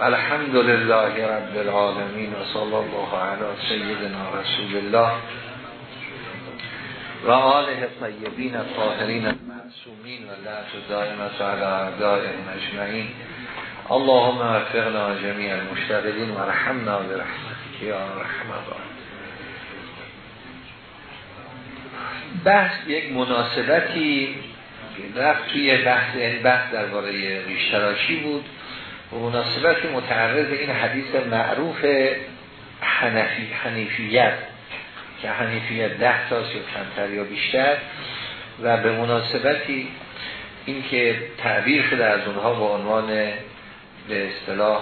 الحمد لله رب العالمین و صلی الله علی سیدنا رسول الله و آله طیبین الطاهرین المعصومین و لعت دائمت علی اعدائهم اجمعین. اللهم وفقنا جمیع المشتغلین و رحمنا برحمتك یا رحم بحث یک مناسبتی رفت توی بحث این بحث درباره ریشتراشی بود. مناسبت متعرض این حدیث معروف حنفی حنیفیت که حنیفیت ده تاست یا کمتر یا بیشتر و به مناسبتی این که تعبیر شده از اونها با عنوان به اصطلاح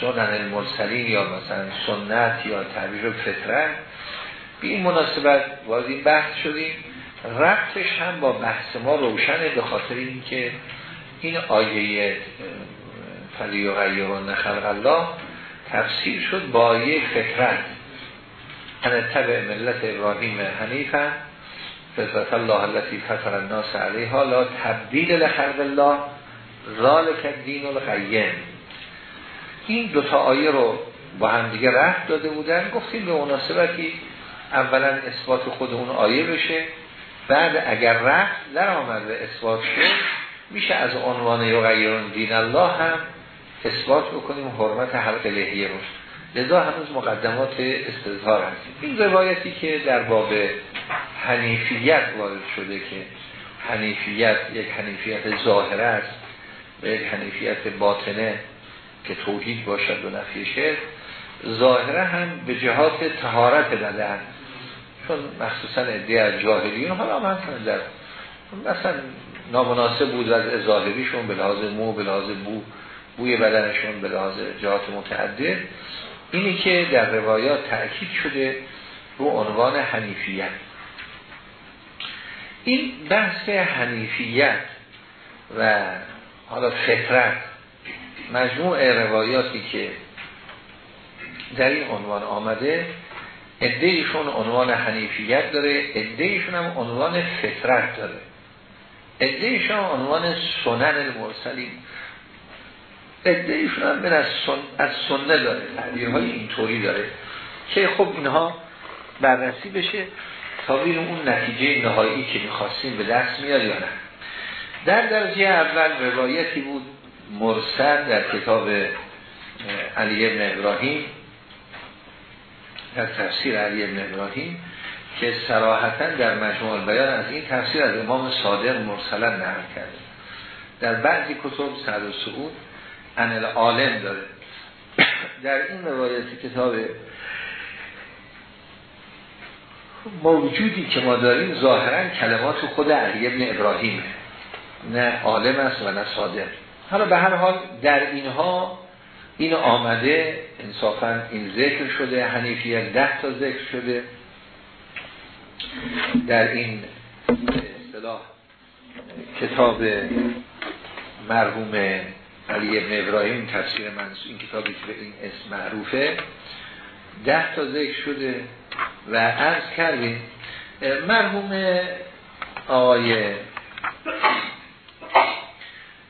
سنن المرسلین یا مثلا سنت یا تعبیر فطرت. به این مناسبت وارد این بحث شدیم. ربطش هم با بحث ما روشنه به خاطر اینکه این آیه فلی و غیرون خلق الله تفسیر شد با آیه فطرت ان تبع ملت ابراهیم حنیفا فطرت الله التي فطر الناس علیها لا تبدیل لخلق الله ذالک الدین القیم. این دوتا آیه رو با هم دیگه رفت داده بودن. گفتیم به مناسبتی اولا اثبات خود اون آیه بشه. بعد اگر رفت در آمد به اثبات شد. میشه از عنوان یغیرون دین الله هم اثبات بکنیم حرمت حلق لحیه رو لذا هنوز مقدمات استظهار هستیم. این روایتی که در باب حنیفیت وارد شده که حنیفیت یک حنیفیت ظاهره است و یک حنیفیت باطنه که توحید باشد و نفی ظاهره هم به جهات تهارت بدن چون مخصوصا ادعای از جاهلیون حالا مثلا در مثلا نامناسب بود از ظاهریشون به لحاظ مو به لحاظ بو بوی بدنشون به لحاظ جهات متعدد. اینی که در روایات تأکید شده رو عنوان حنیفیت. این بحث حنیفیت و حالا فطرت مجموع روایاتی که در این عنوان آمده ادهیشون عنوان حنیفیت داره ادهیشون هم عنوان فطرت داره. ادهیشون عنوان سنن المرسلین. ادهیشون هم از, سن... از سنه داره تعبیرهای اینطوری داره که خب اینها بررسی بشه تا اون نتیجه نهایی که می‌خواستیم به دست میاد یا نه. در درجه اول روایتی بود مرسل در کتاب علی ابن ابراهیم در تفسیر علی ابن ابراهیم که سراحتا در مجموع بیان از این تفسیر از امام صادق مرسلا نقل کرده. در بعضی کتب سعد و سعود ان عالم داره. در این روایتی کتاب موجودی که ما داریم ظاهرا کلمات خود علی ابن ابراهیم نه عالم است و نه صادق. حالا به هر حال در اینها این آمده انصافا این ذکر شده حنیفیت ده تا ذکر شده. در این اصطلاح کتاب مرحوم علی ابن ابراهیم تفسیر منصور این کتابی که این اسم معروفه. ده تا ذکر شده و عرض کردیم. مرحوم آقای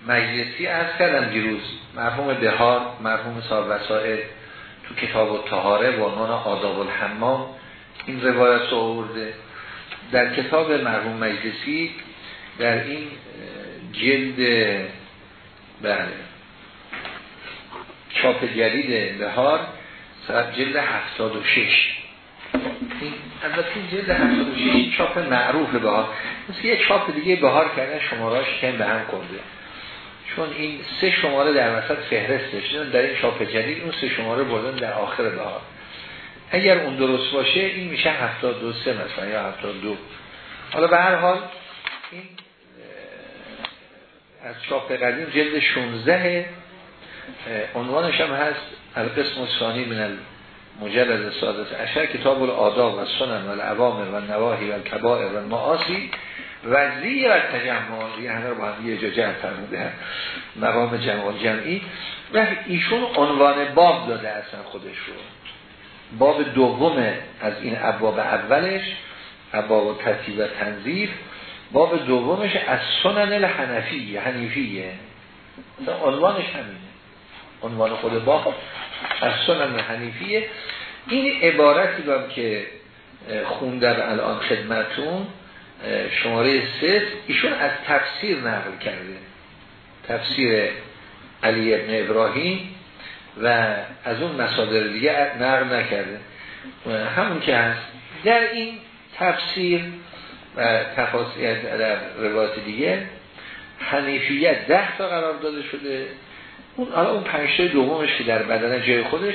مجلسی از کردم دیروز. مرحوم بهار مرحوم صاحب وسائل تو کتاب و تهاره با عنوان آداب الحمام این روایت رو آورده. در کتاب مرحوم مجلسی در این جلد بله. چاپ جدید بهار سر جلد 76 این البته این جلد 76 چاپ معروف بهار. مثل یه چاپ دیگه بهار کردن شماراش کم به هم کنده چون این سه شماره در وسط فهرستش در این چاپ جدید اون سه شماره بردن در آخر بهار. اگر اون درست باشه این میشه 72 سه مثلا یا 72 حالا به هر حال این از چاپ قدیم جلد 16 عنوانش هم هست القسم ثانی من المجلد سادس اشهر کتاب الاداب و سنن و العوامر و نواهی و کبائر و معاصی وزی و تجمع یه همه رو با هم یه جا جمع فرموده مقام جمع جمعی. و ایشون عنوان باب داده اصلا خودش رو. باب دوم از این ابواب اولش ابواب ترتیب و تنظیر باب دومش از سنن الحنفی حنیفیه. عنوانش همینه. عنوان خود باب از سنن حنیفیه. این عبارتی هم که خوندم الان خدمتون شماره سه ایشون از تفسیر نقل کرده. تفسیر علی ابن ابراهیم و از اون مصادر دیگه نقل نکرده. همون که هست. در این تفسیر و تفاصیل در روایت دیگه حنیفیت ده تا قرار داده شده. اون حالا اون پنج تا دومش که در بدن جای خودش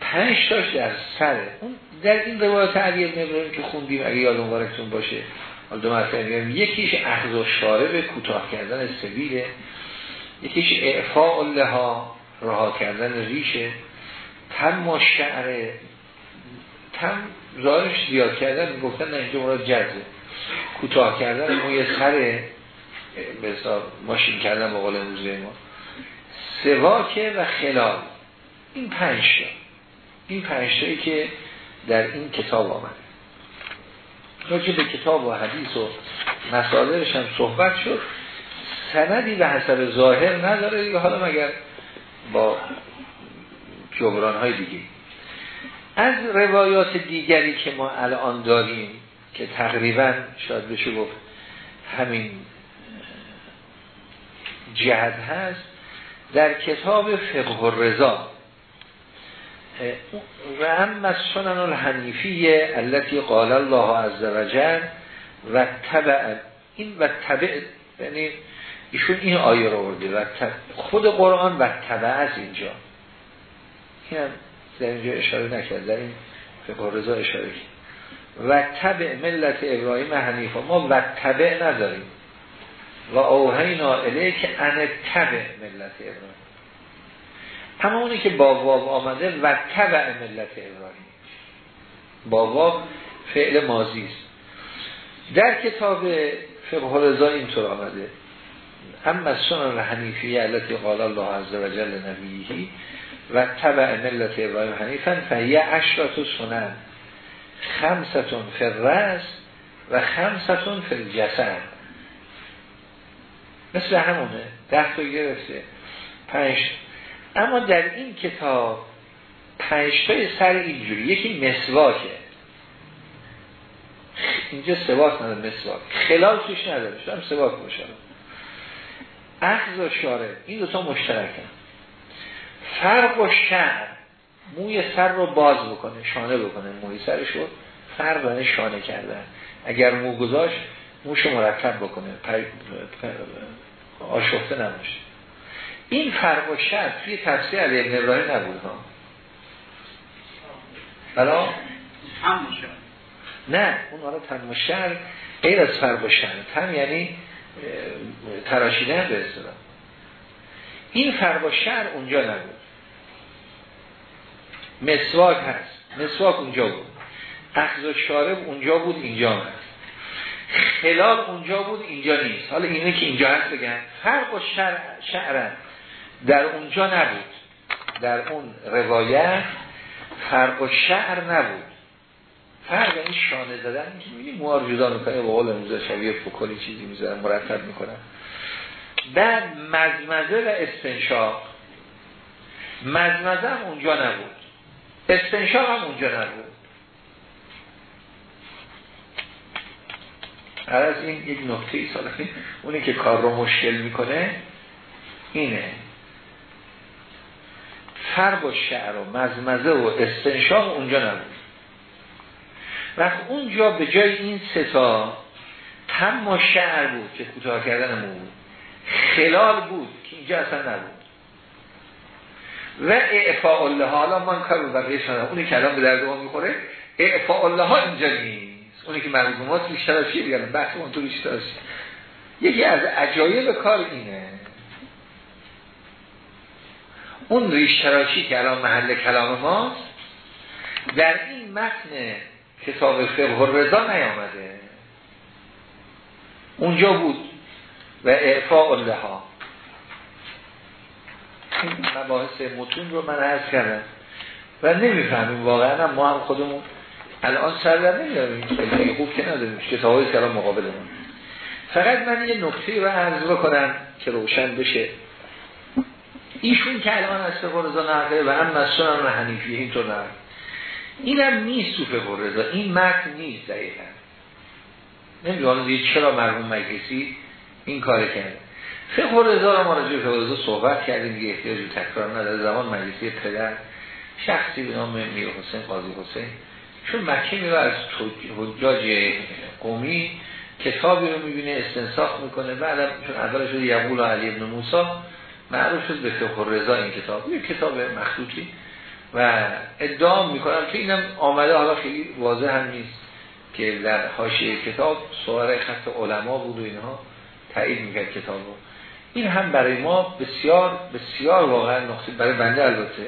پنج تاش در سره اون در این روایت علی ابراهیم که خوندیم اگه یاد مبارکتون باشه. حالا دو مرتبه یکیش اخذ و شارب کوتاه کردن سبیله. یکیش اعفاء لها رها کردن ریشه. تم و شعر تم ظاهرش زیاد کردن گفتن نه اینجا مراد جزه. کوتاه کردن موی سر به ماشین کردن با قول امروزه ما. سواکه و خلال. این پنج این پنج که در این کتاب آمده. راجع به کتاب و حدیث و مسادرش هم صحبت شد سندی به حسب ظاهر نداره. دیگه حالا مگر با جبران های دیگه. از روایات دیگری که ما الان داریم که تقریبا شاید بشه گفت همین جهت هست در کتاب فقه الرضا. و هم سنن الحنیفیه التي قال الله عز وجل و تبع این و تبع یعنی ایشون این آیه رو برده و خود قرآن و تبع از اینجا. این هم در اینجا اشاره نکرد در این فقه رضا اشاره کرد. و تبع ملت ابراهیم حنیفه. ما و تبع نداریم. و اوهینا الیه که ان تبع ملت ابراهیم. اما که با واب آمده و تبع ملت ابراهیم. با واب فعل مازی است. در کتاب فقه رضا اینطور آمده. اما سنن حنیفیه التي قال الله عز وجل نبیهی و تبع ملت ابراهیم حنیفا فهیه عشرات سنن. خمستون فی الرس و خمستون الجسد مثل همونه. ده تا گرفته. پنج اما در این کتاب پنج تای سر اینجوری. یکی مسواکه. اینجا سواک نداره مسواک. خلال توش نداره. شدم سواک باشه. اخذ و شاره این دوتا مشترکن. فرق و شعر موی سر رو باز بکنه شانه بکنه موی سرش رو فرق شانه کردن. اگر مو گذاشت موش مرتب بکنه پر... آشفته نباشه. این فرق و شعر توی تفسیر علی ابن ابراهیم نبود ها؟ بلا نه اون آره تن و شعر غیر از فرق و شعر تن یعنی تراشیدن به اصطلاح. این فرق و شعر اونجا نبود. مسواک هست. مسواک اونجا بود. اخذ و شارب اونجا بود اینجا هست. خلال اونجا بود اینجا نیست. حالا اینه که اینجا هست بگن فرق و شعر در اونجا نبود. در اون روایت فرق و شعر نبود. فرق این شانه زدن. که می‌بینی موار جدا می‌کنه با قول امروز شبیه فکلی چیزی می‌زنن مرتب می‌کنن بعد مزمزه و استنشاق. مزمزه اونجا نبود. استنشاق هم اونجا نبود. هر از این یک نکته ای اونی که کار رو مشکل می‌کنه اینه. فرق و شعر و مزمزه و استنشاق اونجا نبود. وقت اونجا به جای این ستا تم و شعر بود که کوتاه کردن بود خلال بود که اینجا اصلا نبود. و اعفاء الله. حالا من کار بقیه شدم اونی که الان به درد ما می‌خوره اعفاء الله اینجا نیست. اونی که مرگومات بیشتر از چیه بگرم بحث اون تو بیشتر یکی از عجایب کار اینه. اون ریشتراشی که الان محل کلام ماست در این متن کتاب فقه رضا نیامده. اونجا بود. و اعفاء لها این مباحث متون رو من عرض کردم. و نمی‌فهمیم واقعا ما هم خودمون الان سر در نمیداریم خیلی خوب که نداریم. کتاب های کلام مقابل من فقط من یه نکته رو عرض بکنم که روشن بشه. ایشون که الان از فقه رضا و هم مسئول حنیفیه اینطور نقل اینم نیست تو فقه رضا. این متن نیست دقیقا. نمی‌دونم چرا مرحوم مجلسی این کار کرد. فقه رضا ما راجع فقه رضا صحبت کردیم دیگه احتیاج تکرار نداره. زمان مجلسی پدر شخصی به نام میر حسین قاضی حسین. چون مکه میره از حجاج قومی کتابی رو می‌بینه استنساخ می‌کنه. بعد چون اول شده یقول علی ابن موسا معروف شد به فقه رضا این کتاب. یه کتاب مخصوصی. و ادعا می‌کنم که اینم آمده حالا خیلی واضح هم نیست که در حاشیه کتاب سوار خط علما بود و اینها تایید می‌کرد کتاب رو. این هم برای ما بسیار بسیار واقعا نقطه برای بنده البته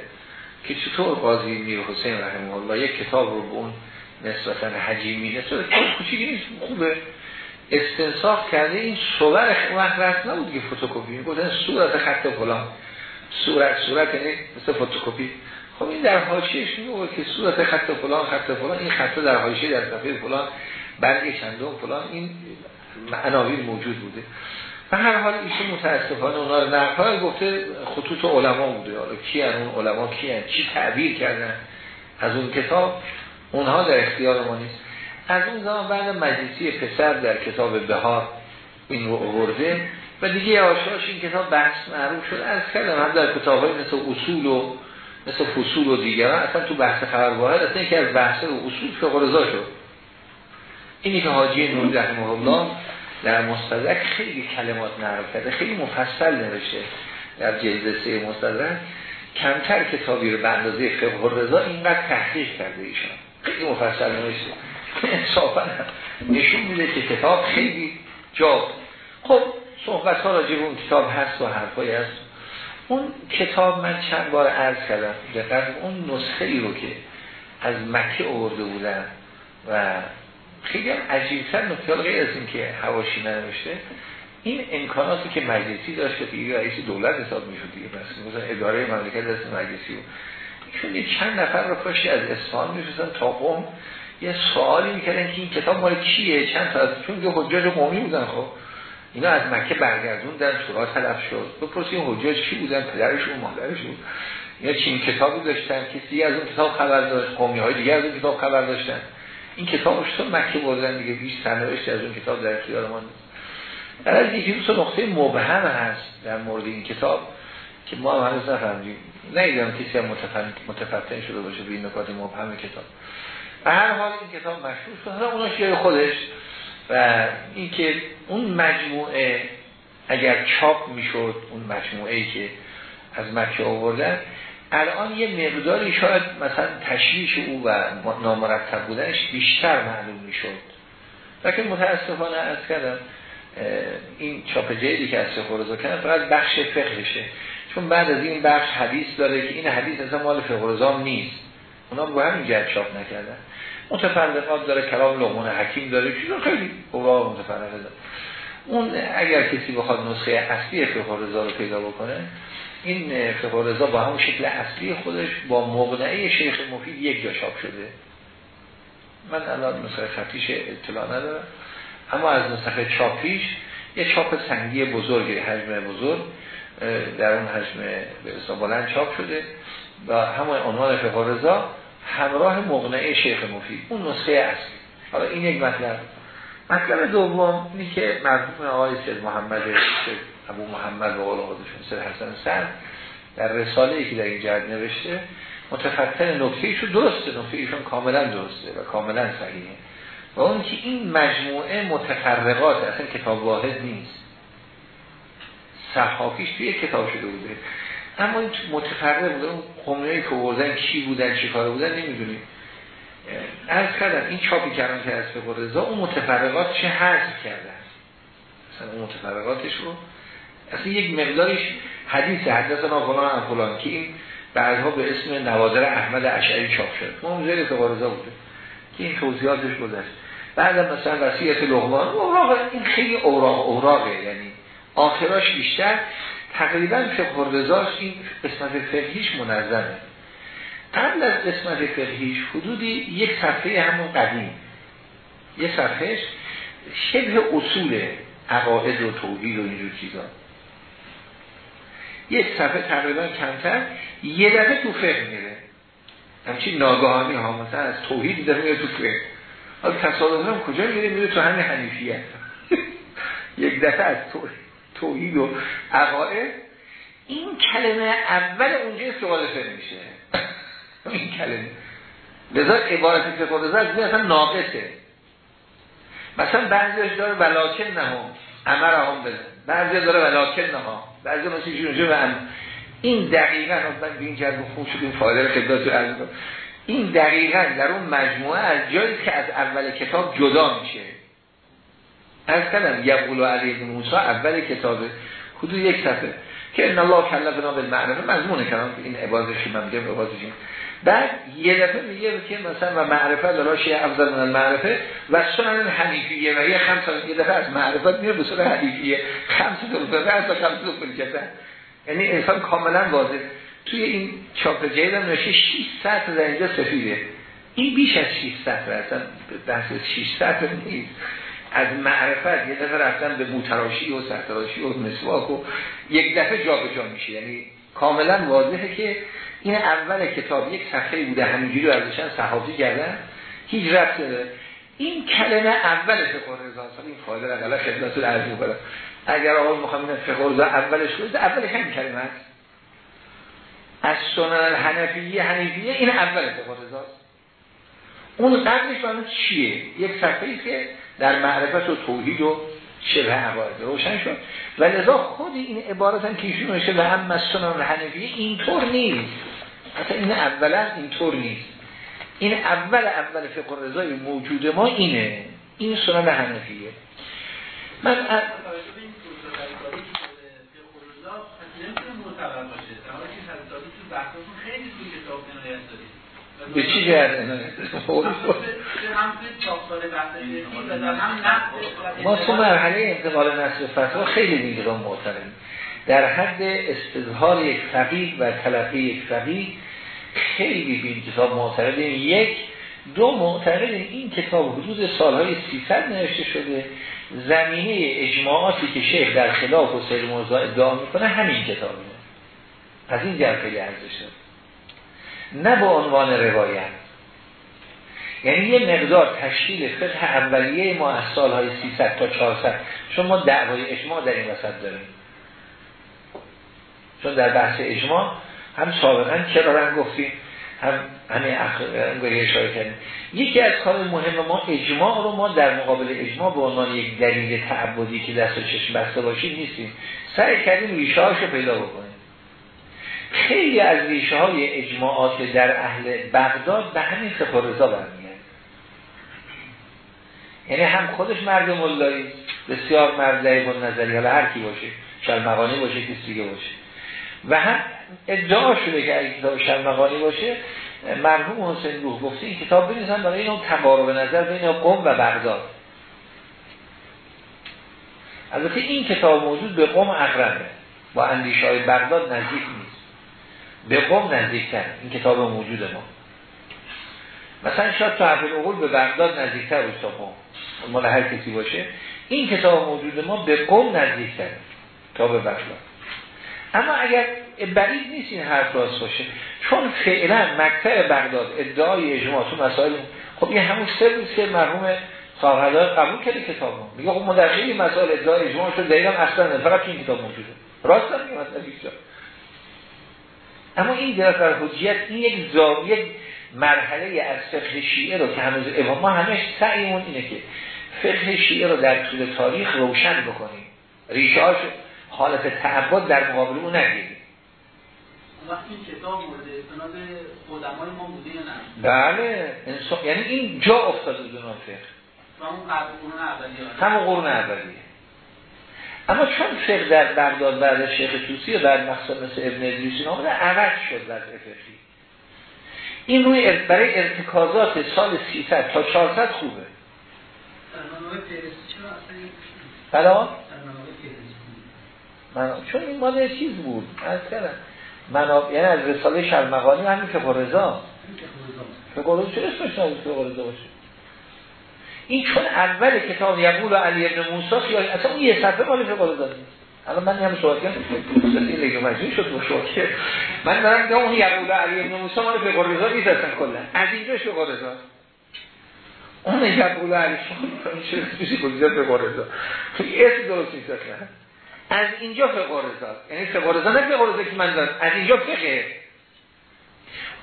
که چطور قاضی میر حسین رحمه الله یک کتاب رو به اون نسبتا حجیمی نسبتا کوچیکی نیست خوبه. استنساخ کرده این صور وقت رفت نبود که فتوکپی. گفتن صورت خط فلان. صورت صورت یعنی مثل فتوکپی. خب این در حاشیهش میگه که صورت خط فلان خط فلان. این خط در حاشیه در صفحه فلان. برگ چندم فلان. این عناوین موجود بوده. و هر حال ایشون متاسفانه اونا رو نقل گفته خطوط علما بوده. حالا کی اون علما کی هن؟ چی تعبیر کردن؟ از اون کتاب اونها در اختیار ما نیست. از اون زمان بعد مجلسی پسر در کتاب بهار این رو آورده و دیگه آشاش این کتاب بحث معروف شد. از کردم هم در کتاب های مثل اصول و مثل فصول و دیگر اصلا تو بحث خبر واحد اصلا یکی از بحث و اصول فقرزا شد. اینی که حاجی نوری رحمه الله در مستدرک خیلی کلمات نقل خیلی مفصل نوشته در جلد سه مستدرک. کمتر کتابی رو به اندازه فقه رضا اینقدر تحقیق کرده ایشان. خیلی مفصل نوشته. انصافا نشون میده که کتاب خیلی جا خب صحبت ها راجع اون کتاب هست و حرفای هست. اون کتاب من چند بار عرض کردم. دقیق اون نسخه ای رو که از مکه آورده بودن و خیلی هم عجیبتر نکته غیر از این که هواشی ننوشته این امکاناتی که مجلسی داشت که دیگه رئیس دولت حساب می‌شد دیگه مثلا اداره مملکت دست مجلسی بود. چون چند نفر رو پشتی از اصفهان میفرستن تا قم. یه سوالی می‌کردن که این کتاب مال کیه؟ چند تا چون یه حجاج قومی بودن خب. اینا از مکه برگردون در شورا طلب شد. بپرسی این حجاج کی بودن پدرشون مادرشون یا چین کتابی داشتن. کسی از اون کتاب خبر داشت قومی های دیگه از اون کتاب خبر داشتن. این کتاب تو مکه بردن دیگه؟ بیش سرنوشت از اون کتاب در اختیار ما نیست. در از یکی دو نقطه مبهم هست در مورد این کتاب که ما هم هنوز نفهمدیم نیدم کسی هم متفتن شده باشه به این نکات مبهم کتاب. و هر حال این کتاب مشهور شد حالا اونش خودش و اینکه اون مجموعه اگر چاپ می‌شد اون مجموعه ای که از مکه آوردن الان یه مقداری شاید مثلا تشریش او و نامرتب بودنش بیشتر معلوم می‌شد. لیکن متاسفانه از کردم این چاپ جدیدی که از کردن فقط بخش فقهشه. چون بعد از این بخش حدیث داره که این حدیث از مال فقرزام نیست. اونا رو همین جهت چاپ نکردن. متفرقات داره کلام لغمون حکیم داره چیزا خیلی اوراق متفرقه داره. اون اگر کسی بخواد نسخه اصلی فقرزا رو پیدا بکنه این فقه رضا با همون شکل اصلی خودش با مقنعه شیخ مفید یک جا چاپ شده. من الان نسخه خطیش اطلاع ندارم. اما از نسخه چاپیش یه چاپ سنگی بزرگی حجم بزرگ در اون حجم به بلند چاپ شده و همون عنوان فقه رضا همراه مقنعه شیخ مفید. اون نسخه اصلی. حالا این یک مطلب. مطلب دوم اینی که مرحوم آقای سید محمد ابو محمد و قول خودشون سر حسن سر در رساله ای که در این جهت نوشته متفتن نکته ایشو درسته نکته ایشون کاملا درسته و کاملا صحیحه. و اون که این مجموعه متفرقات اصلا کتاب واحد نیست. صحافیش توی کتاب شده بوده. اما این متفرق بوده اون قومیایی که بردن کی بودن چی کار بودن نمی‌دونیم. از کردن این چاپی کردن که از فقه رضا اون متفرقات چه حذف کردن اصلا اون متفرقاتش رو اصلا یک مقدارش حدیث حدثنا فلان هم فلان که این بعدها به اسم نوادر احمد اشعری چاپ شد. اون زیر بوده که این توضیحاتش گذشت. بعد مثلا وصیت لغمان اوراق این خیلی اوراق اوراقه. یعنی آخراش بیشتر تقریبا فقه این قسمت فقهیش منظمه. قبل از قسمت فقهیش حدودی یک صفحه همون قدیم. یک صفحهش شبه اصول عقاید و توحید و اینجور چیزا. یک صفحه تقریبا کمتر یه دفعه تو فقه میره. همچین ناگاهانی ها مثلا از توحید داره میره تو فقه. حالا تصادفا هم کجا میره؟ میره تو همین حنیفیت یک دفعه از توحید و عقائد این کلمه اول اونجا استفاده میشه. این کلمه. لذا عبارت فقه رضا از اصلا ناقصه. مثلا بعضیش داره ولاکن نهم امر هم بزن بعضی داره ولاکن نها بعضی مثل جونجه و این دقیقا من به این جرم خون شد این فایده خدمت تو این دقیقا در اون مجموعه از جایی که از اول کتاب جدا میشه. از کلم یقول علی موسی اول کتاب حدود یک صفحه. که ان الله کلفنا بالمعرفه مضمون کلام این عبادتش من میگم عبادتش بعد یه دفعه میگه که مثلا و معرفت دلاش افضل من المعرفه و سنن حنیفیه و یه خمس یه دفعه از معرفت میره به سنن حنیفیه. خمس دو از خمس دو یعنی انسان کاملا واضح. توی این چاپ جدید هم نوشته 600 در اینجا سفیده. این بیش از 600 اصلا بحث 600 نیست. از معرفت یه دفعه رفتن به موتراشی و سرتراشی و مسواک و یک دفعه جا به جا میشه. یعنی کاملا واضحه که این اول کتاب یک صفحه بوده همینجوری رو ازشن صحافی کردن. هیچ رفت این کلمه اول فقه رضا این فایده را غلا خدمت عرض می‌کنم. اگر آقا می‌خوام این فقه رضا اولش کنید اولش همین کلمه هست از سنن حنفیه حنیفیه این اول فقه رضا اون قبلش چیه؟ یک صفحه که در معرفت و توحید و شبه عقاید. روشن شد. و لذا خود این عبارت هم که ایشون میشه و هم مسنن حنفیه اینطور نیست. اصلا این اولا اینطور نیست. این اول اول فقه رضای موجود ما اینه. این سنن حنفیه. من ا... به چی جهت؟ ما تو مرحله انتقال نصر فتوا خیلی دیگه رو معتقدیم. در حد استظهار یک فقیه و تلقی یک فقیه خیلی به این کتاب معتقدیم. یک دو معتقدیم این کتاب حدود سالهای 300 نوشته شده. زمینه اجماعاتی که شیخ در خلاف و سیر موضوع ادعا می‌کنه همین کتابه. از این جرد خیلی ارزش نه به عنوان روایت. یعنی یه مقدار تشکیل فقه اولیه ما از سالهای 300 تا 400 چون ما دعوای اجماع در این وسط داریم. چون در بحث اجماع هم سابقا چرا رنگ گفتیم هم همه اخیری اشاره کردیم. یکی از کار مهم ما اجماع رو ما در مقابل اجماع به عنوان یک دلیل تعبدی که دست و چشم بسته باشید نیستیم. سعی کردیم ریشه رو پیدا بکنیم. خیلی از ریشه های اجماعات در اهل بغداد به همین سفارزا برمیاد یعنی هم خودش مرد ملایی بسیار مرد و نظری حالا هر کی باشه شرمقانی باشه کسی دیگه باشه. و هم ادعا شده که اگه کتاب شرمقانی باشه مرحوم حسین روح گفته این کتاب بنیزن برای این تقارب نظر بین قوم و بغداد. البته این کتاب موجود به قوم اقربه. با اندیشه های بغداد نزدیک نیست. به قوم نزدیکتر این کتاب موجود ما. مثلا شاید تو حفل اقول به بغداد نزدیکتر تا قوم. مال هر کسی باشه این کتاب موجود ما به قوم نزدیکتر تا به اما اگر بعید نیست این حرف راست باشه چون فعلا مکتب بغداد ادعای اجماع تو مسائل خب این همون سر که مرحوم صاحب قبول کرده کتاب ما میگه خب مدرسه مسائل ادعای اجماع شد دقیقا اصلا فقط این کتاب موجوده. راست هم مثلا اما این درست در حجیت این یک زاویه مرحله از فقه شیعه رو که هنوز ما همش سعیمون اینه که فقه شیعه رو در طول تاریخ روشن بکنیم. ریشه حالت تعبد در مقابل اون نگیریم. وقتی این کتاب مورد استناد قدمای ما بوده یا نه؟ بله. انسان یعنی این جا افتاده دون فقه. همون قرون اولیه. اما چون فقه در بغداد بعد شیخ توسی و بعد مقصد مثل ابن ادریسی آمده عوض شد وضع فقهی. این روی برای ارتکازات سال 300 تا 400 خوبه. بلا من چون این مال چیز بود. از کردم. من یعنی از رساله شرمقانی همین که رضا. فقه رضا چه اسمش نبود فقه رضا باشه؟ این چون اول کتاب یقول علی ابن موسی یا اصلا اون یه صفحه مال فقه رضا نیست. الان من هم کردم این لگه مجنون شد با شما که من دارم که اون یقول علی ابن موسی مال فقه رضا نیست کلا. از اینجا فقه رضا اون یقول علی شما چه چیزی گذاشته فقه رضا اسم درست نیست. از اینجا فقه رضا یعنی فقه رضا نه فقه رضا که من دارم. از اینجا فقه.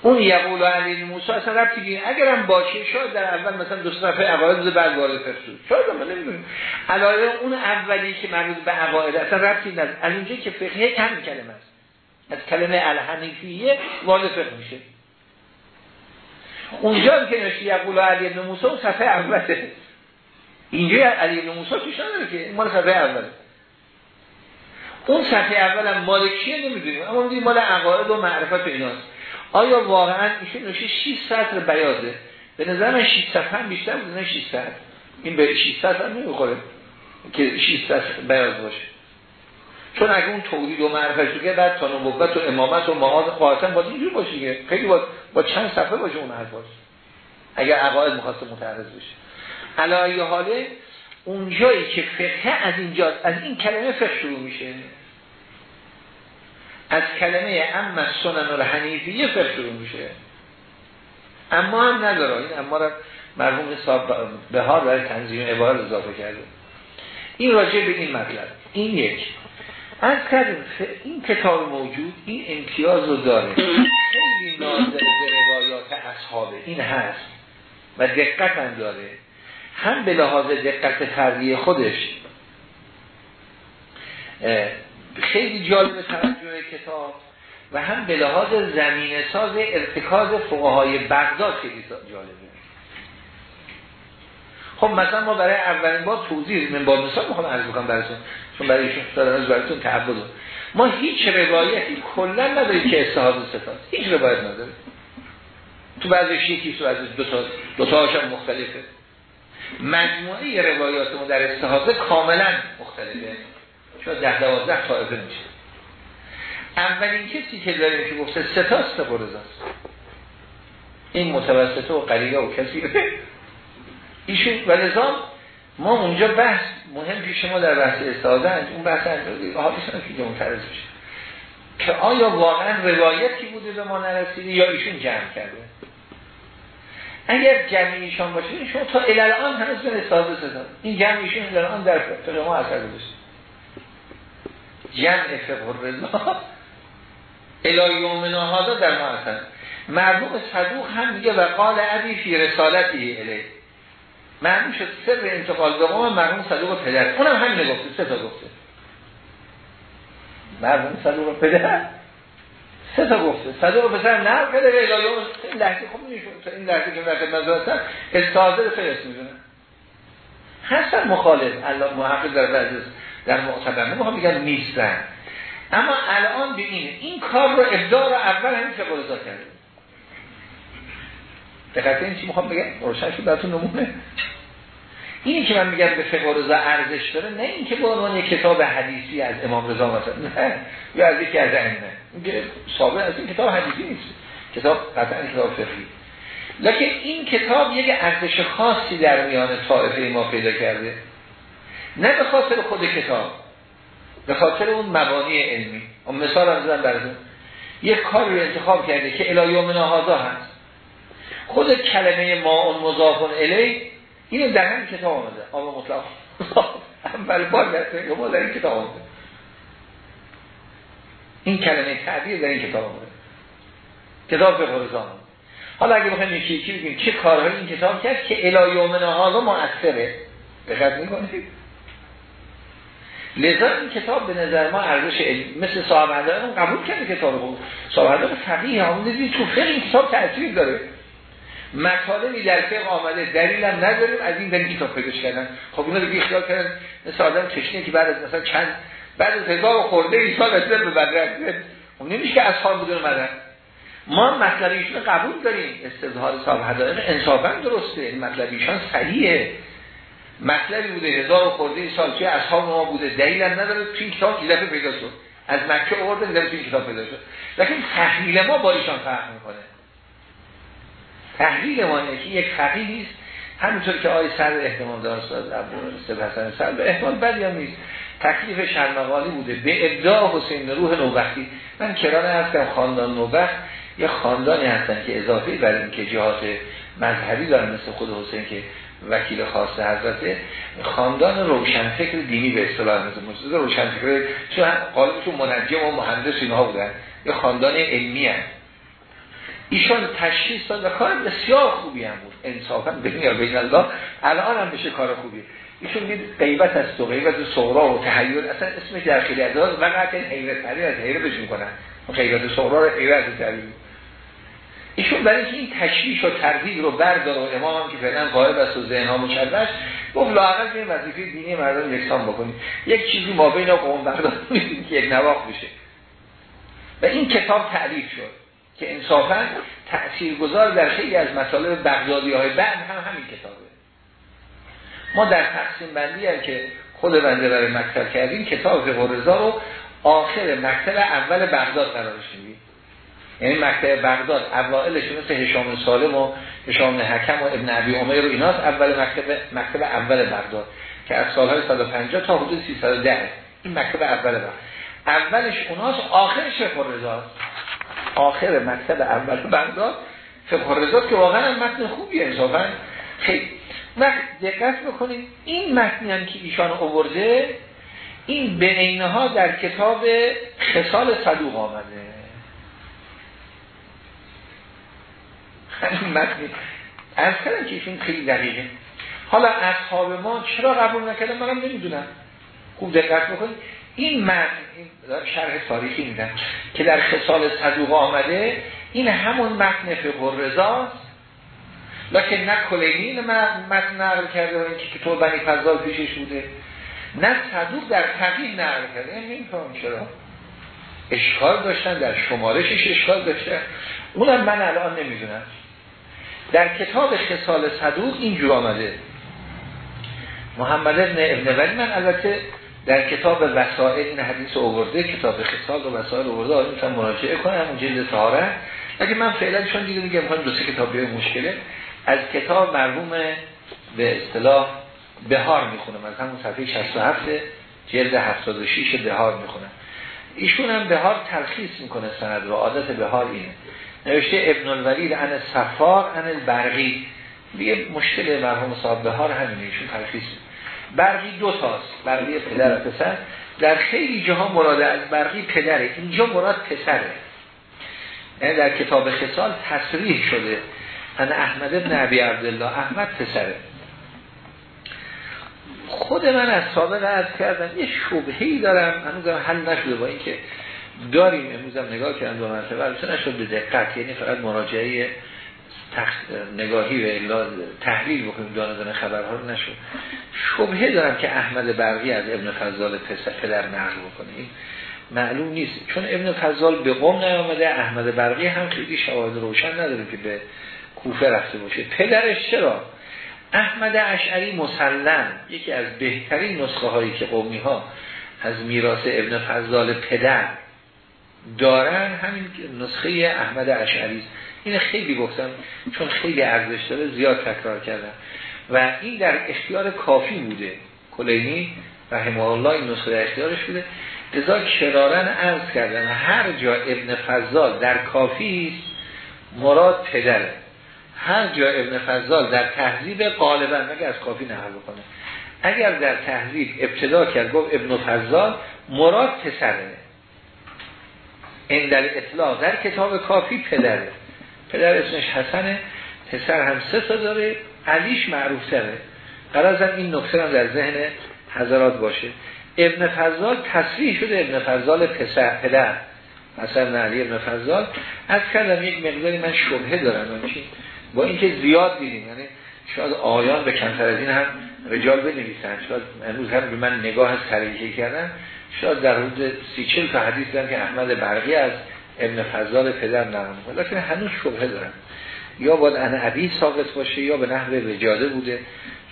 اون یقول علی موسی اصلا ربطی اگر اگرم باشه شاید در اول مثلا دو صفحه عقاید بعد وارد شد. شاید ما نمی‌دونیم علاوه اون اولی که مربوط به عقاید اصلا ربطی از اونجا که فقه هم کلمه است. از کلمه الحنیفیه وارد فقه میشه. اونجا که نشی یقول علی بن موسی اون صفحه اوله. اینجا علی بن موسی توش نداره که؟ مال صفحه اوله. اون صفحه اول هم مالکیه نمی‌دونیم. اما می‌دونیم مال عقاید و معرفت ایناست. آیا واقعا ایشون نوشه 6 سطر بیازه؟ به نظر من 6 سطر هم بیشتر بود نه 6 سطر این به 6 سطر هم نمی‌خوره که 6 سطر بیاز باشه. چون اگه اون تولید و معرفت که بعد تا نبوت و امامت و معاذ خواهستن باید اینجور باشه که خیلی با, با چند صفحه باشه اون حرف باشه. اگر عقاید می‌خواسته متعرض بشه. علایه حاله اونجایی که فقه از اینجا از این کلمه فقه شروع میشه. از کلمه اما سنن الحنیفیه فقه شروع میشه. اما هم نداره. این اما را مرحوم حساب به ها برای تنظیم عبارت اضافه کرده. این راجع به این مطلب. این یک. از کردیم این کتاب موجود این امتیاز رو داره. خیلی ناظر به روایات اصحابه این هست و دقت هم داره. هم به لحاظ دقت فردی خودش خیلی جالب توجه کتاب و هم به لحاظ زمین ساز ارتکاز فقهای بغداد خیلی جالبه. خب مثلا ما برای اولین بار توضیح من با مثال می‌خوام عرض بکنم براتون چون برای ایشون دارن براتون تعبد ما هیچ روایتی کلا نداریم که استحاض ستاد. هیچ روایت نداره تو بعضیش یکی تو از دو تا دو تا هم مختلفه. مجموعه روایات ما در استحاضه کاملا مختلفه. شاید ده دوازده طایفه میشه. اولین کسی که داریم که گفته ستاست قرزاست این متوسطه و قلیه و کسی. ایشون و نظام ما اونجا بحث مهم پیش ما در بحث استعاده اون بحث حالیشان که منترز بشه که آیا واقعا روایتی بوده به ما نرسیده یا ایشون جمع کرده؟ اگر جمع ایشان باشه شما تا الان هنوز به استعاده ستاد این جمع ایشون الان در فقه ما اثر گذاشته. جمع فقه رضا الایومنا هادا در ما هستن. مرموم صدوق هم میگه و قال عبی فی رسالتی الی معلوم شد سر انتقال به قوم مرموم صدوق پدر. اونم همینه گفته سه تا گفته. مرموم صدوق پدر؟ سه تا گفته. صدوق پدر نه پدر الایوم این لحظه خوب نیشون این لحظه که در خدمت هستن استاذر فرست می‌دونن هستن مخالف الله محقق در بعضی در معتبر نمی‌خوام میگن نیستن. اما الان به این کار رو ابداع رو اول همین فقه رضا کرده. دقیقه این چی می‌خوام بگم؟ روشن شد براتون نمونه. اینی که من میگم به فقه رضا ارزش داره نه این که به عنوان کتاب حدیثی از امام رضا مثلا نه. یا از یکی از ائمه. ثابت از این کتاب حدیثی نیست. کتاب قطعا کتاب فقهی. لکن این کتاب یک ارزش خاصی در میان طائفه ما پیدا کرده. نه به خاطر خود کتاب به خاطر اون مبانی علمی. اون مثال هم زدن براتون. یک کار رو انتخاب کرده که الایوم نهازا هست. خود کلمه ما اون مضافون الی اینو در همین کتاب آمده. آب مطلق. اول بار در ما در این کتاب آمده. این کلمه تعبیر در این کتاب آمده. کتاب به خورزان حالا اگه بخوایم یکی یکی بگیم چه کارهایی این کتاب کرد که الایوم نهازا مؤثره؟ دقت می‌کنید؟ لذا این کتاب به نظر ما ارزش مثل صاحب اون قبول کرده کتاب رو. صاحب ادب فقیه همون تو فقه این کتاب تاثیر داره. مطالبی در فقه آمده دلیل هم نداریم از این دلیل کتاب پیداش کردن. خب اینا دیگه خیال کردن. مثل آدم تشنه که بعد از مثلا چند بعد از هزار خورده ای سال رسیدن به بدر خب نمیشه که اصحاب بودن اومدن ما مطلب ایشون قبول داریم. استظهار صاحب حدائق انصافا درسته. این مطلب ایشان صحیحه. مطلبی بوده هزار و خورده سال چه اصحاب ما بوده. دلیل هم نداره تو این کتاب دفعه پیدا شد. از مکه آورده این کتاب پیدا شد. لیکن تحلیل ما با ایشان فرق می‌کنه. تحلیل ما اینه که یک فقیه نیست. همینطور که آی سر احتمال سب حسن سر به احتمال بدی هم نیست. تکلیف شرمقالی بوده. به ابداع حسین روح نوبختی. من کرانه هستم خاندان نوبخت. یه خاندانی هستن که اضافه بر این که جهات مذهبی دارن مثل خود حسین که وکیل خاص حضرته خاندان روشنفکر دینی به اصطلاح مثل روشنفکر چون قالبشون منجم و مهندس اینها بودن. یه خاندان علمی هست ایشان تشخیص داد و کار بسیار خوبی هم بود. انصافا بین یا بین الله الان هم بشه کار خوبی. ایشون میگه غیبت است و غیبت صغرا و تحیل اصلا اسمش در خیلی از و قطع حیرت پری از حیرتش می‌کنن. غیبت صغرا رو حیرت تحیل ایشون برای این تشویش و تردید رو بردار و امام که فعلا غایب است و ذهن ها مشبش گفت لااقل این وظیفه دینی مردم یکسان بکنیم. یک چیزی ما بین قوم بردار که یک نواق بشه و این کتاب تعریف شد که انصافا تأثیر گذار در خیلی از مطالب بغدادی های بعد هم همین کتابه. ما در تقسیم بندی هم که خود بنده برای مکتب کردیم کتاب فقه رو آخر مکتب اول بغداد قرارش میدیم یعنی مکتب بغداد اوائلش مثل هشام سالم و هشام حکم و ابن عبی عمر و ایناست اول مکتب مکتب اول بغداد که از سالهای 150 تا حدود 310 این مکتب اول بغداد. اولش اوناست آخرش فقه رضاست. آخر مکتب اول بغداد فقه رضا که واقعا متن خوبی انصافا خیلی. وقت دقت بکنید این متنی هم که ایشان آورده این به ها در کتاب خصال صدوق آمده خیلی متنی از کردم که ایشون خیلی دقیقه. حالا اصحاب ما چرا قبول نکردن؟ منم نمی‌دونم. خوب دقت بکنید. این این شرح تاریخی میدن که در خصال صدوق آمده این همون متن فقه رضاست لکن نه کلینی متن نقل کرده و اینکه که تو بنی فضال پیشش بوده. نه صدوق در تقییم نقل کرده. این نمیفهم چرا. اشکال داشتن در شمارشش اشکال داشتن. اونم من الان نمی‌دونم. در کتاب خصال صدوق اینجور آمده. محمد ابن ابن ولی من البته در کتاب وسائل این حدیث اوورده کتاب خصال و وسائل اوورده آن می‌تونم مراجعه کنم اون جلد تاره لیکن من فعلا چون دیگه میگم می‌خوام دو سه کتاب بیای مشکله. از کتاب مرحوم به اصطلاح بهار می‌خونم از همون صفحه 67 جلد 76 بهار می‌خونم. ایشون هم بهار تلخیص می‌کنه سند رو عادت بهار اینه. نوشته ابن الولید عن صفار عن البرقی. دیگه مشکل مرحوم صاحب بهار همینه ایشون تلخیص. برقی دو تاست برقی پدر و پسر. در خیلی جاها مراد از برقی پدره اینجا مراد پسره. یعنی در کتاب خصال تصریح شده. ان احمد ابن عبی عبدالله احمد پسره. خود من از سابق عرض کردم یه شبهی دارم هنوزم حل نشده با اینکه داریم امروزم نگاه کردم دو مرتبه البته نشد به دقت یعنی فقط مراجعه نگاهی و تحلیل بکنیم دانه خبرها رو نشد. شبهه دارم که احمد برقی از ابن فضال پدر نقل بکنه. این معلوم نیست. چون ابن فضال به قوم نیامده احمد برقی هم خیلی شواهد روشن نداره که به کوفه رفته باشه. پدرش چرا؟ احمد اشعری مسلم یکی از بهترین نسخه هایی که قومی ها از میراث ابن فضال پدر دارن همین نسخه احمد اشعری این خیلی گفتم چون خیلی ارزش داره زیاد تکرار کردم. و این در اختیار کافی بوده کلینی رحمه الله این نسخه در اختیارش بوده. لذا کرارن عرض کردن هر جا ابن فضال در کافی مراد پدره. هر جا ابن فضال در تحضیب غالبا مگه از کافی نهار بکنه. اگر در تحضیب ابتدا کرد گفت ابن فضال مراد پسره. این در اطلاع در کتاب کافی پدره پدر اسمش حسنه پسر هم سه تا داره علیش معروف تره. قرازم این نکته هم در ذهن حضرات باشه. ابن فضال تصریح شده ابن فضال پسر پدر. مثلا علی ابن فضال. از کردم یک مقداری من شبهه دارم با اینکه زیاد دیدیم یعنی شاید آیان به کمتر از این هم رجال بنویسن شاید امروز هم به من نگاه سریحی کردن شاید در حدود سی چل تا حدیث دارم که احمد برقی از ابن فضال پدر نرم لیکن هنوز شبهه دارم یا باید ان عبید ساقط باشه یا به نحو رجاده بوده.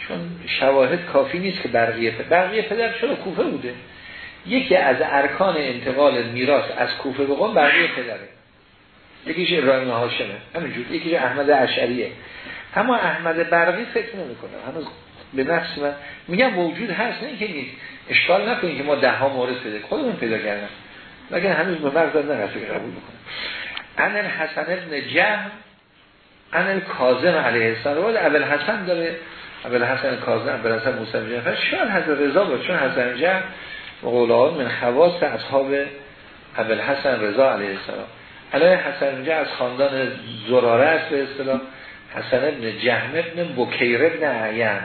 چون شواهد کافی نیست که برقیه پدر برقیه پدر چرا کوفه بوده؟ یکی از ارکان انتقال میراث از کوفه به قوم برقیه پدره. یکیش ابراهیم هاشمه. همینجور. یکیش احمد اشعریه. اما احمد برقی فکر نمی کنه هنوز به نفس من میگم موجود هست نه که نیست اشکال نکنید که ما ده ها مورد پیدا خودمون پیدا کردم لکن هنوز به مرز نرسه که قبول بکنم ان الحسن ابن جهم ان علیه السلام. اول حسن داره. اول حسن کاظم اول حسن موسی جعفر. شاید حضرت رضا بود چون حسن جهم قولان من خواست اصحاب اول حسن رضا علیه السلام. علیه حسن اینجا از خاندان زراره است به اصطلاح. حسن ابن جهم ابن بکیر ابن عین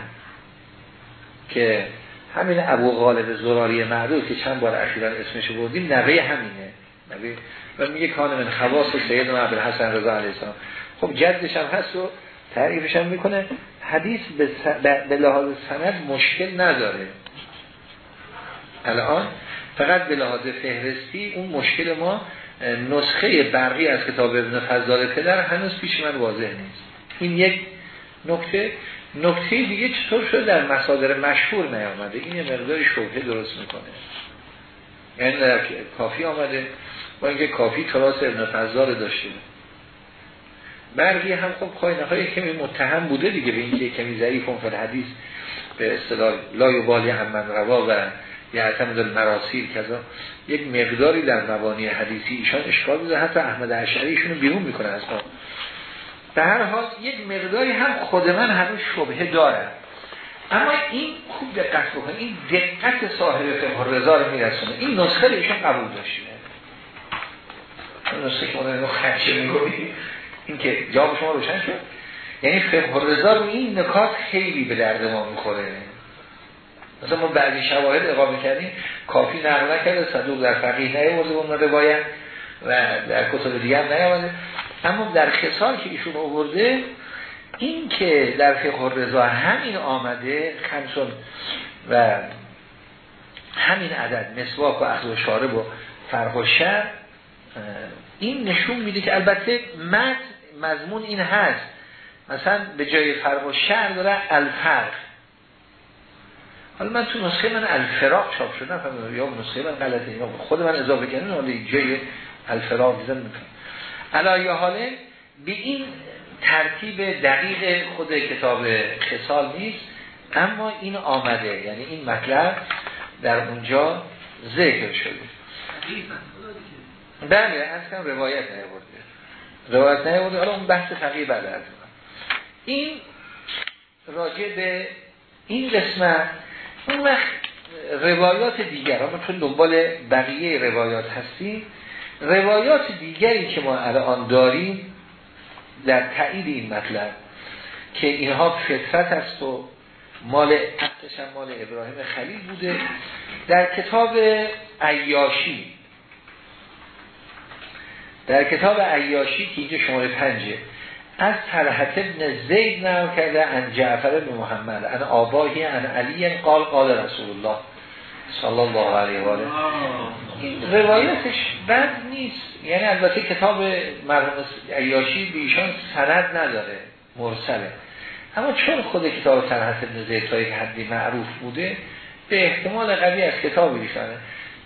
که همین ابو غالب زراری معروف که چند بار اخیرا اسمش بردیم نوه همینه. نوه. و میگه کان من خواص سید عبد حسن رضا علیه السلام. خب جدش هم هست و تعریفش هم می‌کنه. حدیث به, س... به لحاظ سند مشکل نداره. الان فقط به لحاظ فهرستی اون مشکل ما نسخه برقی از کتاب ابن فضال پدر هنوز پیش من واضح نیست. این یک نکته نکته دیگه چطور شده در مصادر مشهور نیامده؟ این مقدار شبهه درست می‌کنه. یعنی در کافی آمده با اینکه کافی کلاس ابن فضال داشته برقی هم خب خواهی نخواهی کمی متهم بوده دیگه به اینکه کمی ضعیف اون حدیث به اصطلاح لا بالی هم من روا و یعتمد المراسیل کذا. یک مقداری در مبانی حدیثی ایشان اشکال بوده حتی احمد عشری ایشونو بیرون می‌کنه از ما. به هر حال یک مقداری هم خود من هنوز شبهه دارم اما این خوب دقت بکنه این دقت صاحب فقه رضا رو میرسونه. این نسخه ایشان قبول داشته. نسخه که ما خدشه می‌گوید این که جواب شما روشن شد. یعنی فقه رضا رو این نکات خیلی به درد ما می‌خوره. مثلا ما بعضی شواهد اقامه کردیم. کافی نقل نکرده صدوق در فقیه نیورده اون روایت. و در کتب دیگه نیامده اما در خسال که ایشون آورده این که در فقه رضا همین آمده خمسون و همین عدد مسواک و اخذ و شارب و فرق و شر این نشون میده که البته مد مضمون این هست. مثلا به جای فرق و شر داره الفرق. حالا من تو نسخه من الفراق چاپ شده یا نسخه من غلطه خود من اضافه کردم حالا جای الفراق دیزن می‌کنم. علایه حاله به این ترتیب دقیق خود کتاب خسال نیست اما این آمده یعنی این مطلب در اونجا ذکر شده. بله کم روایت نیورده روایت نیورده حالا اون بحث فقیه بعد از این راجع به این قسمت اون وقت روایات دیگر اما چون دنبال بقیه روایات هستیم روایات دیگری که ما الان داریم در تایید این مطلب که اینها فطرت است و مال حقش مال ابراهیم خلیل بوده در کتاب عیاشی. در کتاب عیاشی که اینجا شماره پنجه. از طلحت ابن زید نام کرده ان جعفر بن محمد ان آباهی ان علی قال قال رسول الله صلی الله علیه و آله. این روایتش بد نیست. یعنی البته کتاب مرحوم عیاشی به ایشان سند نداره مرسله. اما چون خود کتاب طلحت ابن زید تا یک حدی معروف بوده به احتمال قوی از کتاب ایشانه.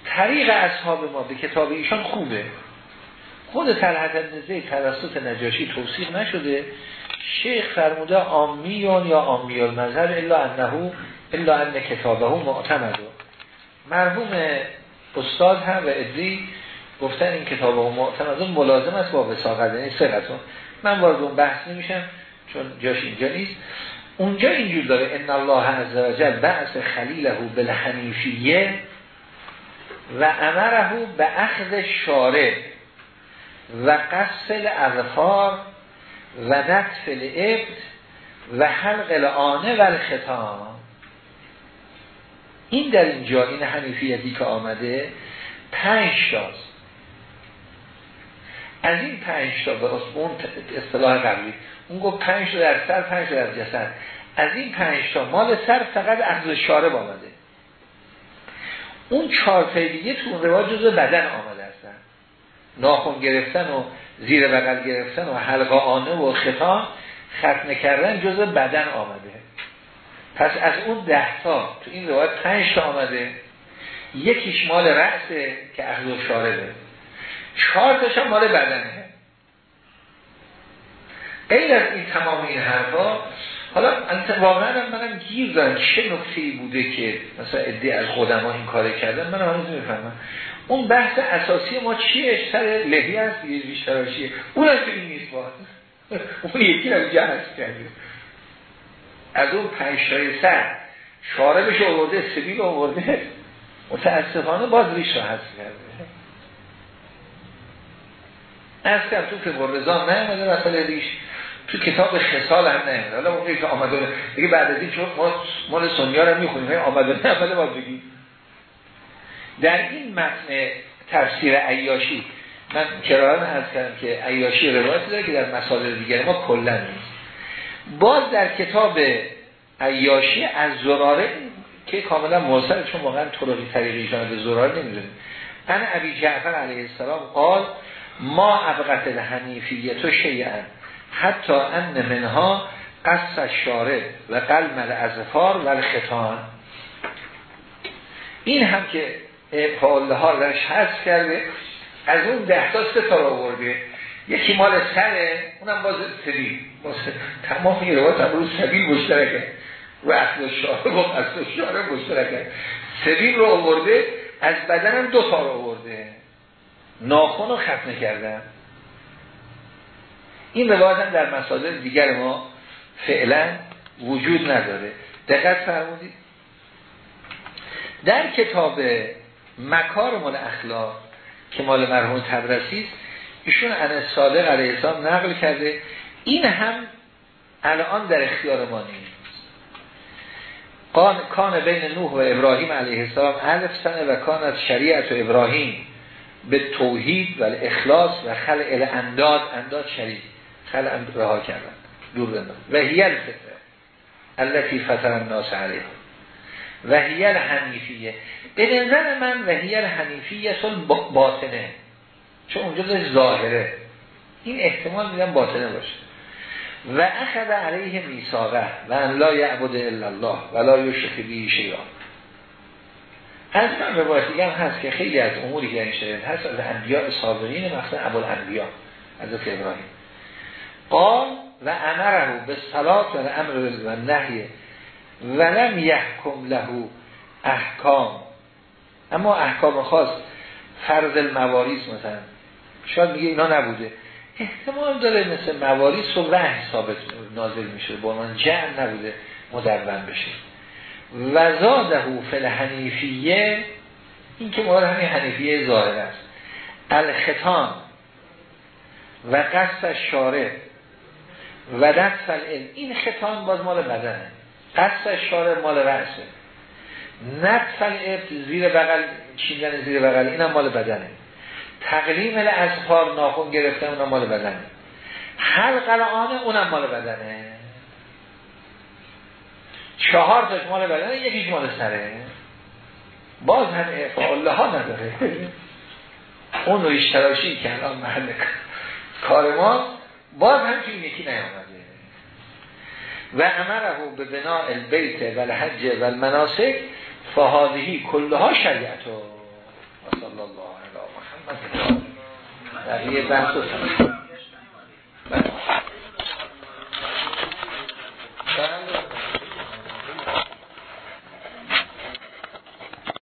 طریق اصحاب ما به کتاب ایشان خوبه. خود طلحت ابن زید توسط نجاشی توصیق نشده شیخ فرموده آمیون یا آمی المذهب الا انه الا ان کتابه معتمد مرحوم استاد هم و ادری گفتن این کتاب و معتمد ملازم است با وساقت یعنی سرتون من وارد اون بحث نمیشم چون جاش اینجا نیست. اونجا اینجور داره ان الله عز وجل بعث خلیله بالحنیفیه و امره به اخذ شارع و قصل اظفار و نطف الابد و حلق الانه و الختام. این در اینجا این حنیفیتی که آمده پنج تاست. از این پنج تا به اون اصطلاح قبلی اون گفت پنج تا در سر پنج تا در جسد. از این پنج تا مال سر فقط اخذ شارب آمده. اون چهار دیگه تو اون رواج جزو بدن آمده هستن. ناخون گرفتن و زیر بغل گرفتن و حلقه آنه و خطا ختم کردن جزء بدن آمده. پس از اون ده تا تو این روایت پنج تا آمده. یکیش مال رأسه که اخذ و شاربه. چهار تاش مال بدنه. غیر از این تمام این حرفا حالا واقعا منم گیر دارم چه نکته بوده که مثلا ادعی از خودم این کار کردن من هنوز می‌فهمم اون بحث اساسی ما چیه؟ سر لحیه است یه بیشتراشیه اون از این نیست با اون یکی از هست کرده. از اون پنجتای سر شاربش آورده سبیل آورده متاسفانه باز ریش را هست کرده. از کم تو که برزان نه مثلا ریش تو کتاب خسال هم نمیده حالا موقعی که آمده دیگه بعد از این چون ما مال سنیا رو می‌خونیم آمده نه باید بگیم. در این متن تفسیر عیاشی من کرارن هست کردم که عیاشی روایت داره که در مسائل دیگر ما کلا نیست. باز در کتاب عیاشی از زراره که کاملا مرسل چون واقعا طرقی طریقی به زراره نمی‌دونیم. انا ابی جعفر علیه السلام قال ما ابقت الحنیفیه تو شیعن حتی ان منها قصد شاره و قلم الازفار و الختان. این هم که فعاله ها درش کرده از اون ده تا سه آورده. یکی مال سره اونم باز سبیل تمام این روایت هم رو سبیل مشترکه. و اصل شاره و اصل شاره مشترکه. سبیل رو آورده از بدنم دو تا رو آورده. ناخون رو ختم کردن. این روایت هم در مسائل دیگر ما فعلا وجود نداره. دقت فرمودید. در کتاب مکار مال اخلاق که مال مرحوم تبرسی است ایشون ان صادق علیه السلام نقل کرده این هم الان در اختیار ما نیست. کان بین نوح و ابراهیم علیه السلام الف سنه و کان از شریعت و ابراهیم به توحید و اخلاص و خلع الانداد انداد شریع خلع رها کردن. دور بندن و هی الفطره التي فطر الناس علیه. و هی الحنیفیه به نظر من و هی الحنیفیه سن باطنه. چون اونجا ظاهره. این احتمال میدن باطنه باشه. و اخذ علیه میساقه و ان لا یعبد الا الله و لا یشرک به شیئا. از روایت دیگه هم هست که خیلی از اموری که این شده هست از انبیاء سابقین مثلا ابو الانبیاء از ابراهیم. قال و امره به صلات و امر و نهی ولم یحکم له احکام. اما احکام خاص فرض المواریس مثلا. شاید میگه اینا نبوده. احتمال داره مثل مواریس و وحی ثابت نازل میشه با من جمع نبوده مدربن بشه. و زاده فل حنیفیه این که مراد همین حنیفیه ظاهر است. الختان و قصد شاره و دست العلم. این ختان باز مال بدنه. قصد شاره مال رأسه. نطف الابت زیر بغل چیندن زیر بغل اینم مال بدنه. تقلیم پار ناخون گرفتن اونم مال بدنه. حلق الانه اونم مال بدنه. چهار تاش مال بدنه یکیش مال سره. باز هم افعاله ها نداره. اون رو اشتراشی که الان محل کار ما. باز هم که یکی نیامده. و امره به بنا البیت و الحج و المناسک فهادهی کلها شریعت و صلی الله بقیه بحث بله.